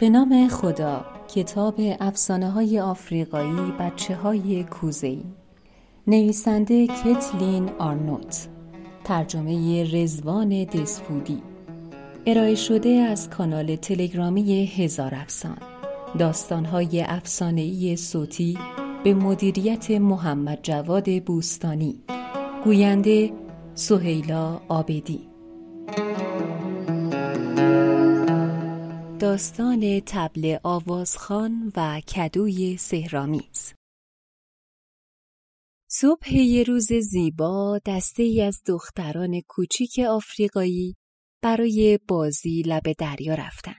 به نام خدا کتاب افسانه های آفریقایی بچه های کوزهی نویسنده کتلین آرنوت. ترجمه رزوان دسفودی. ارائه شده از کانال تلگرامی هزار افسان. داستانهای ای صوتی به مدیریت محمد جواد بوستانی. گوینده سهیلا آبدی. داستان تبل آوازخان و کدوی سهرامیز صبح یه روز زیبا دسته ای از دختران کوچیک آفریقایی برای بازی لب دریا رفتن.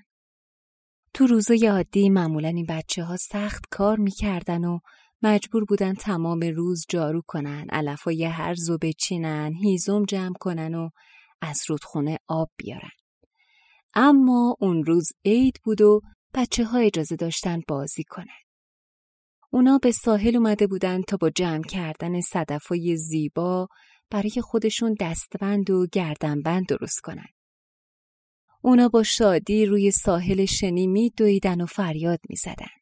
تو روزای عادی معمولا این بچه ها سخت کار می‌کردن و مجبور بودن تمام روز جارو کنن، علفای هرز و بچینن، هیزم جمع کنن و از رودخونه آب بیارن. اما اون روز عید بود و بچه ها اجازه داشتن بازی کنن. اونا به ساحل اومده بودن تا با جمع کردن صدفای زیبا برای خودشون دستبند و گردنبند درست کنن. اونا با شادی روی ساحل شنی می دویدن و فریاد می زدن.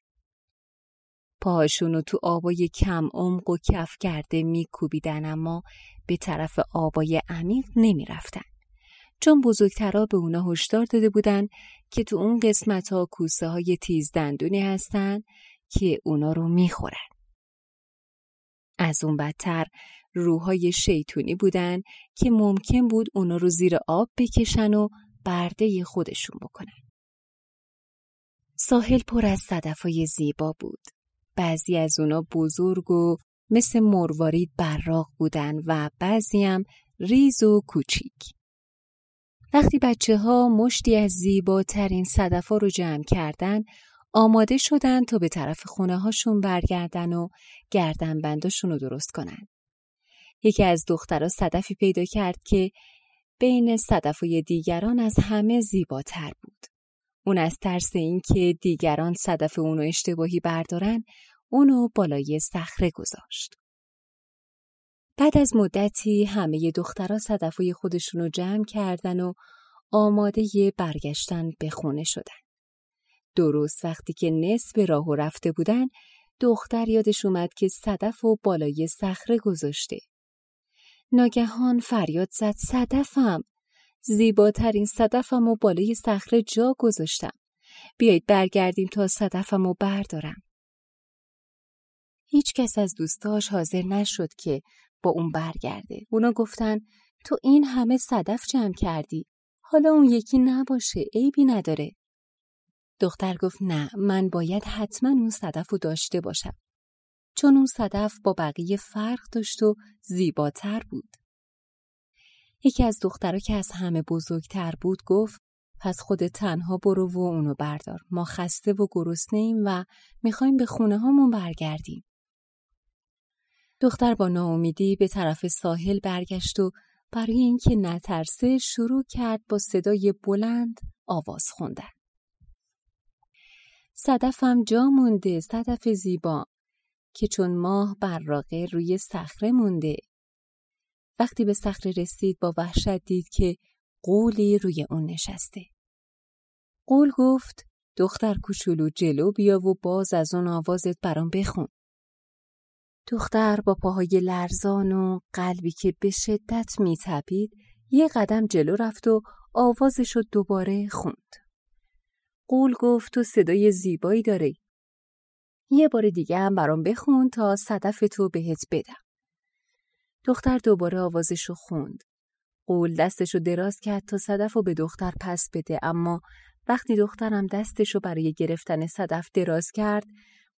پاهاشون تو آبای کم عمق و کف کرده می کوبیدن اما به طرف آبای عمیق نمی رفتن. چون بزرگترا به اونا هشدار داده بودن که تو اون قسمت ها کوسه های تیز دندونی هستن که اونا رو می‌خورن. از اون بدتر روحای شیطونی بودن که ممکن بود اونا رو زیر آب بکشن و برده خودشون بکنن. ساحل پر از صدفای زیبا بود. بعضی از اونا بزرگ و مثل مروارید براق بودن و بعضی هم ریز و کوچیک. وقتی بچه ها مشتی از زیباترین صدفا رو جمع کردن آماده شدن تا به طرف خونه هاشون برگردن و گردن بنداشون رو درست کنن. یکی از دخترها صدفی پیدا کرد که بین صدفای دیگران از همه زیباتر بود. اون از ترس اینکه دیگران صدف اونو اشتباهی بردارن اونو بالای صخره گذاشت. بعد از مدتی همه دخترها صدفای خودشونو جمع کردن و آماده برگشتن به خونه شدن. درست وقتی که نصف راهو رفته بودن دختر یادش اومد که صدف و بالای صخره گذاشته. ناگهان فریاد زد صدفم زیباترین صدفم و بالای صخره جا گذاشتم. بیایید برگردیم تا صدفم و بردارم. هیچ کس از دوستاش حاضر نشد که با اون برگرده. اونا گفتن تو این همه صدف جمع کردی. حالا اون یکی نباشه. عیبی نداره. دختر گفت نه من باید حتما اون صدف رو داشته باشم. چون اون صدف با بقیه فرق داشت و زیباتر بود. یکی از دخترها که از همه بزرگتر بود گفت پس خود تنها برو و اونو بردار. ما خسته و گرسنه ایم و می‌خوایم به خونه هامون برگردیم. دختر با ناامیدی به طرف ساحل برگشت و برای اینکه نترسه شروع کرد با صدای بلند آواز خوندن. صدفم جا مونده صدف زیبا که چون ماه براقه روی صخره مونده. وقتی به صخره رسید با وحشت دید که قولی روی اون نشسته. قول گفت دختر کوچولو جلو بیا و باز از اون آوازت برام بخون. دختر با پاهای لرزان و قلبی که به شدت میتپید یه قدم جلو رفت و آوازش رو دوباره خوند. قول گفت تو صدای زیبایی داره. یه بار دیگه هم برام بخون تا صدف تو بهت بدم. دختر دوباره آوازش رو خوند. قول دستش رو دراز کرد تا صدف رو به دختر پس بده اما وقتی دخترم دستش رو برای گرفتن صدف دراز کرد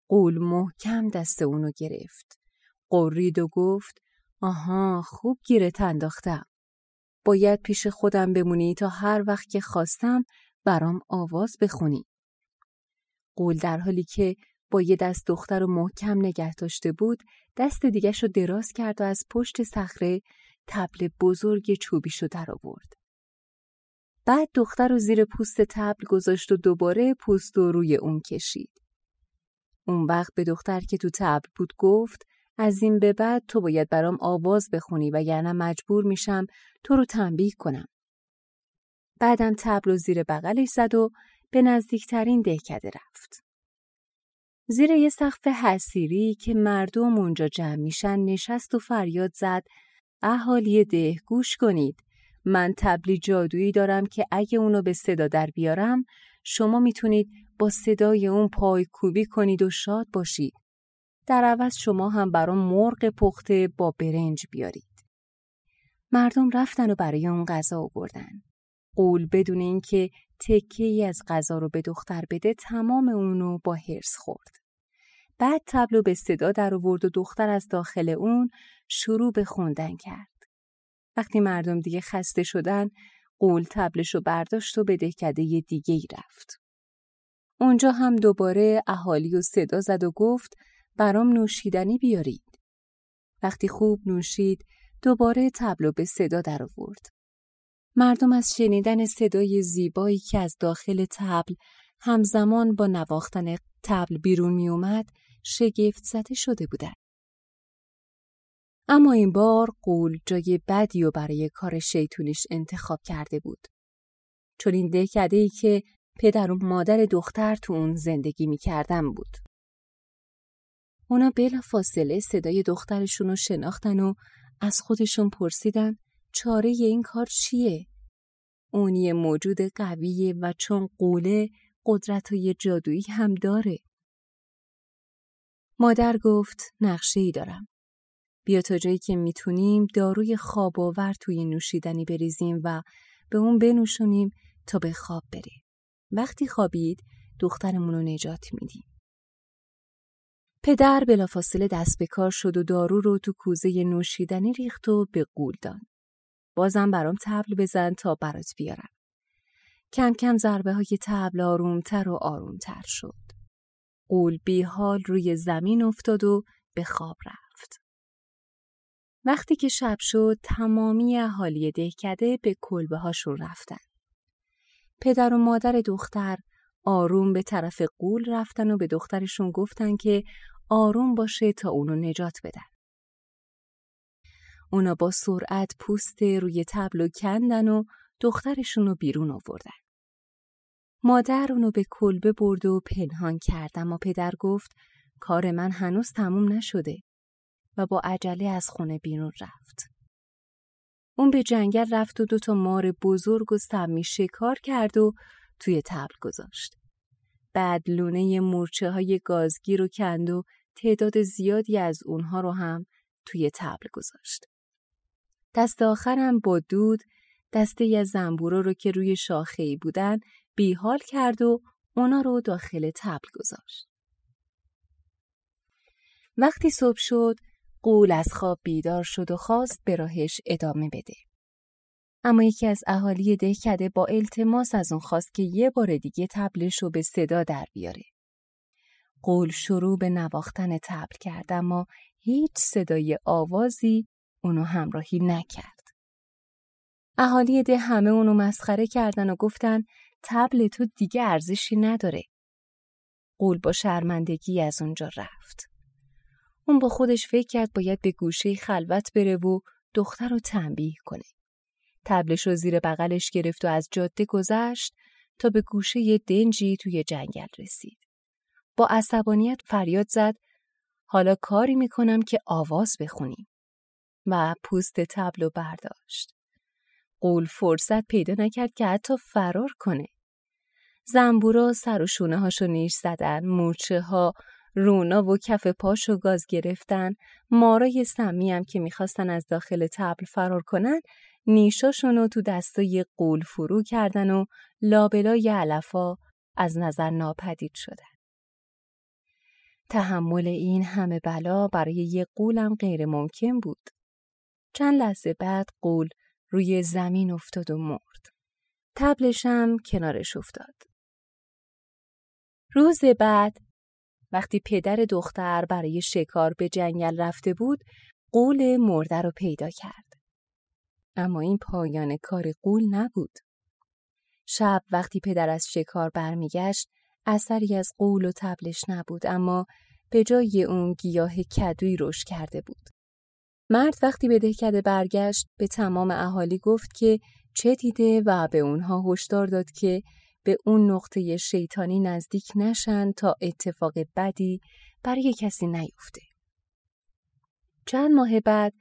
قول محکم دست اونو گرفت. قرید و گفت آها خوب گیرت انداختم. باید پیش خودم بمونی تا هر وقت که خواستم برام آواز بخونی. قول در حالی که با یه دست دختر رو محکم نگه داشته بود دست دیگش رو دراز کرد و از پشت صخره تبل بزرگ چوبیشو در آورد. بعد دختر رو زیر پوست تبل گذاشت و دوباره پوست رو روی اون کشید. اون وقت به دختر که تو تبل بود گفت از این به بعد تو باید برام آواز بخونی و یعنی مجبور میشم تو رو تنبیه کنم. بعدم تبل رو زیر بغلش زد و به نزدیکترین دهکده رفت. زیر یه سقف حسیری که مردم اونجا جمع میشن نشست و فریاد زد اهالی ده گوش کنید من تبلی جادویی دارم که اگه اونو به صدا در بیارم شما می‌تونید با صدای اون پای کوبی کنید و شاد باشید. در عوض شما هم برام مرغ پخته با برنج بیارید. مردم رفتن و برای اون غذا آوردن. قول بدون اینکه تکه ای از غذا رو به دختر بده تمام اونو با هرس خورد. بعد تبلو به صدا در آورد و دختر از داخل اون شروع به خوندن کرد. وقتی مردم دیگه خسته شدن قول تبلش رو برداشت و به دهکده دیگه ای رفت. اونجا هم دوباره اهالی و صدا زد و گفت برام نوشیدنی بیارید. وقتی خوب نوشید دوباره تبلو به صدا در آورد. مردم از شنیدن صدای زیبایی که از داخل تبل همزمان با نواختن تبل بیرون می اومد شگفت زده شده بودند. اما این بار قول جای بدی و برای کار شیطونیش انتخاب کرده بود. چون این دهکده ای که پدر و مادر دختر تو اون زندگی می‌کردن بود. اونا بلا فاصله صدای دخترشون رو شناختن و از خودشون پرسیدن چاره این کار چیه؟ اون یه موجود قویه و چون قوله قدرت های جادویی هم داره. مادر گفت نقشه ای دارم. بیا تا جایی که می‌تونیم داروی خواب آور توی نوشیدنی بریزیم و به اون بنوشونیم تا به خواب بره. وقتی خوابید دخترمون رو نجات میدیم. پدر بلافاصله دست به کار شد و دارو رو تو کوزه نوشیدنی ریخت و به قول داد. بازم برام تبل بزن تا برات بیارم. کم کم ضربه های تبل آرومتر و آرومتر شد. قول بی حال روی زمین افتاد و به خواب رفت. وقتی که شب شد تمامی اهالی دهکده به کلبه هاشون رفتن. پدر و مادر دختر آروم به طرف قول رفتن و به دخترشون گفتن که آروم باشه تا اونو نجات بدن. اونا با سرعت پوست روی تبلو کندن و دخترشون رو بیرون آوردن. مادر اونو به کلبه برد و پنهان کرد اما پدر گفت کار من هنوز تموم نشده و با عجله از خونه بیرون رفت. اون به جنگل رفت و دوتا مار بزرگ و سمی شکار کرد و توی تبل گذاشت. بعد لونه مورچه های گازگی رو کند و تعداد زیادی از اونها رو هم توی تبل گذاشت. دست آخرم با دود دسته از زنبورا رو که روی شاخه بودن بیحال کرد و اونا رو داخل تبل گذاشت. وقتی صبح شد قول از خواب بیدار شد و خواست به راهش ادامه بده. اما یکی از اهالی دهکده با التماس از اون خواست که یه بار دیگه تبلش رو به صدا در بیاره. قول شروع به نواختن تبل کرد اما هیچ صدای آوازی اونو همراهی نکرد. اهالی ده همه اونو مسخره کردن و گفتن تبل تو دیگه ارزشی نداره. قول با شرمندگی از اونجا رفت. اون با خودش فکر کرد باید به گوشه خلوت بره و دختر رو تنبیه کنه. تبلش رو زیر بغلش گرفت و از جاده گذشت تا به گوشه دنجی توی جنگل رسید. با عصبانیت فریاد زد حالا کاری می‌کنم که آواز بخونیم و پوست تبل برداشت. قول فرصت پیدا نکرد که حتی فرار کنه. زنبورا سر و شونه هاشو نیش زدن، مورچه ها رونا و کف پاشو گاز گرفتن مارای سمی هم که می‌خواستن از داخل تبل فرار کنن نیشاشونو تو دستای قول فرو کردن و لابلای علفا از نظر ناپدید شدن. تحمل این همه بلا برای یه قولم غیر ممکن بود. چند لحظه بعد قول روی زمین افتاد و مرد. تبلشم کنارش افتاد. روز بعد وقتی پدر دختر برای شکار به جنگل رفته بود قول مرده رو پیدا کرد. اما این پایان کار قول نبود. شب وقتی پدر از شکار برمیگشت اثری از قول و تبلش نبود اما به جای اون گیاه کدوی رشد کرده بود. مرد وقتی به دهکده برگشت به تمام اهالی گفت که چه دیده و به اونها هشدار داد که به اون نقطه شیطانی نزدیک نشن تا اتفاق بدی برای کسی نیفته. چند ماه بعد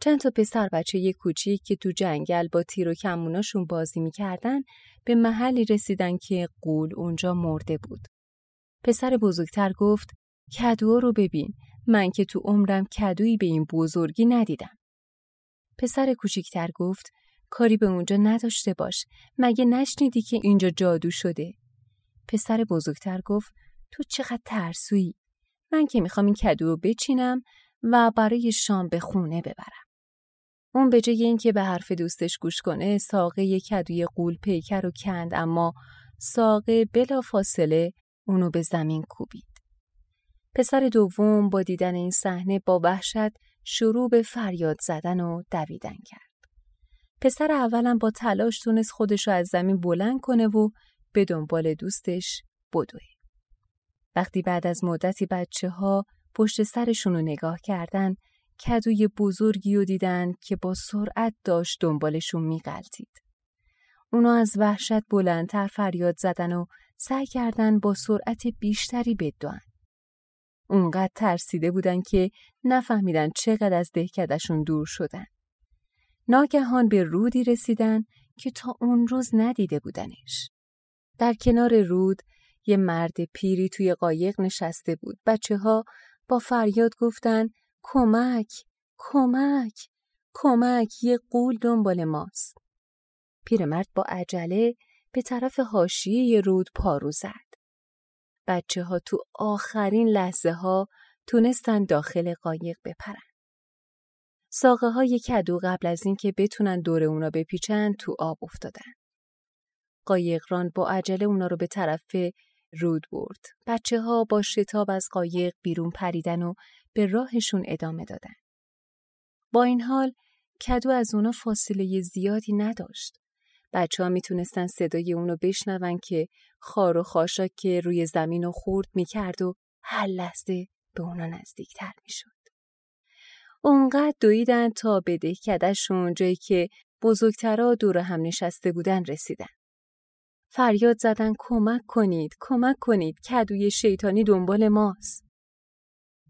چند تا پسر بچه کوچیک که تو جنگل با تیر و کموناشون بازی می‌کردن به محلی رسیدن که قول اونجا مرده بود. پسر بزرگتر گفت کدو رو ببین من که تو عمرم کدویی به این بزرگی ندیدم. پسر کوچیکتر گفت کاری به اونجا نداشته باش. مگه نشنیدی که اینجا جادو شده؟ پسر بزرگتر گفت تو چقدر ترسویی. من که می‌خوام این کدو رو بچینم و برای شام به خونه ببرم. اون به جای اینکه به حرف دوستش گوش کنه ساقه کدوی قول پیکر رو کند اما ساقه بلا فاصله اونو به زمین کوبید. پسر دوم با دیدن این صحنه با وحشت شروع به فریاد زدن و دویدن کرد. پسر اولم با تلاش تونست خودش رو از زمین بلند کنه و به دنبال دوستش بدوه. وقتی بعد از مدتی بچه ها پشت سرشون رو نگاه کردن کدوی بزرگی رو دیدن که با سرعت داشت دنبالشون میقلتید. اونا از وحشت بلندتر فریاد زدن و سعی کردن با سرعت بیشتری بدوان. اونقدر ترسیده بودن که نفهمیدن چقدر از دهکدشون دور شدن. ناگهان به رودی رسیدن که تا اون روز ندیده بودنش. در کنار رود یه مرد پیری توی قایق نشسته بود. بچه ها با فریاد گفتن کمک، کمک، کمک یه قول دنبال ماست. پیرمرد با عجله به طرف حاشیه رود پارو زد. بچه ها تو آخرین لحظه ها تونستن داخل قایق بپرن. ساقه های کدو قبل از اینکه بتونن دور اونا بپیچن تو آب افتادن. قایقران با عجله اونا رو به طرف رود برد. بچه ها با شتاب از قایق بیرون پریدن و به راهشون ادامه دادن. با این حال کدو از اونا فاصله زیادی نداشت. بچه ها می‌تونستن صدای اونو بشنون که خار و خاشاک که روی زمین و خورد می‌کرد و هر لحظه به اونا نزدیکتر می‌شد. اونقدر دویدن تا به دهکدهشون جایی که بزرگترا دور هم نشسته بودن رسیدن. فریاد زدن کمک کنید، کمک کنید، کدوی شیطانی دنبال ماست.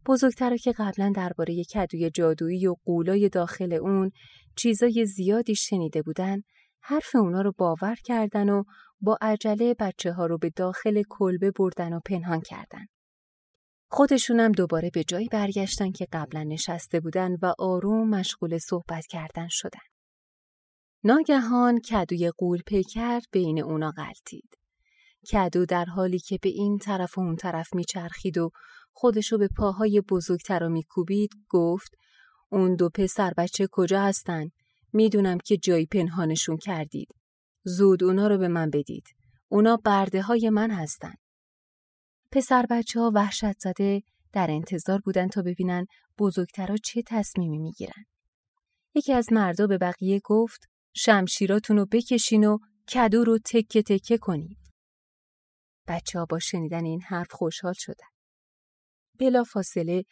بزرگترا که قبلا درباره کدوی جادویی و قولای داخل اون چیزای زیادی شنیده بودن، حرف اونا رو باور کردن و با عجله بچه ها رو به داخل کلبه بردن و پنهان کردن. خودشونم دوباره به جایی برگشتن که قبلا نشسته بودن و آروم مشغول صحبت کردن شدن. ناگهان کدوی قول پیکر بین اونا غلطید. کدو در حالی که به این طرف و اون طرف میچرخید و خودشو به پاهای بزرگتر و میکوبید گفت اون دو پسر بچه کجا هستن؟ می‌دونم که جایی پنهانشون کردید. زود اونا رو به من بدید. اونا برده های من هستن. پسر بچه ها وحشت زده در انتظار بودن تا ببینن بزرگترها چه تصمیمی می‌گیرن. یکی از مردا به بقیه گفت شمشیراتون رو بکشین و کدو رو تکه تکه کنید. بچه ها با شنیدن این حرف خوشحال شدن. بلا فاصله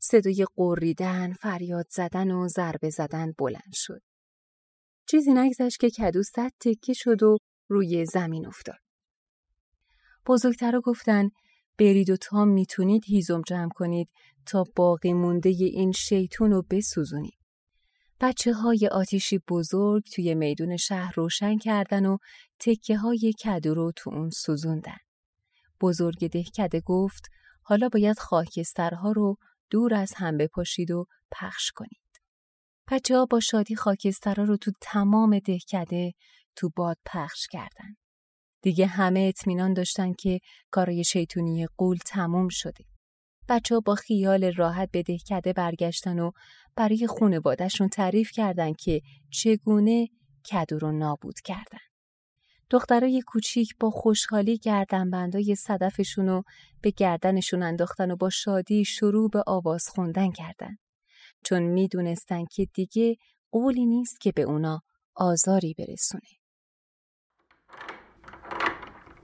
صدای قریدن، فریاد زدن و ضربه زدن بلند شد. چیزی نگذشت که کدو صد تکه شد و روی زمین افتاد. بزرگترها گفتن برید و تا می‌تونید هیزم جمع کنید تا باقی مونده این شیطون رو بسوزونید. بچه های آتیشی بزرگ توی میدون شهر روشن کردن و تکه های کدو رو تو اون سوزوندن. بزرگ دهکده گفت حالا باید خاکسترها رو دور از هم بپاشید و پخش کنید. بچه ها با شادی خاکسترها رو تو تمام دهکده تو باد پخش کردند. دیگه همه اطمینان داشتن که کارای شیطونی قول تموم شده. بچه ها با خیال راحت به دهکده برگشتن و برای خونوادهشون تعریف کردن که چگونه کدو رو نابود کردن. دخترای کوچیک با خوشحالی گردنبندای صدفشون رو به گردنشون انداختن و با شادی شروع به آواز خوندن کردن. چون می‌دونستن که دیگه قولی نیست که به اونا آزاری برسونه.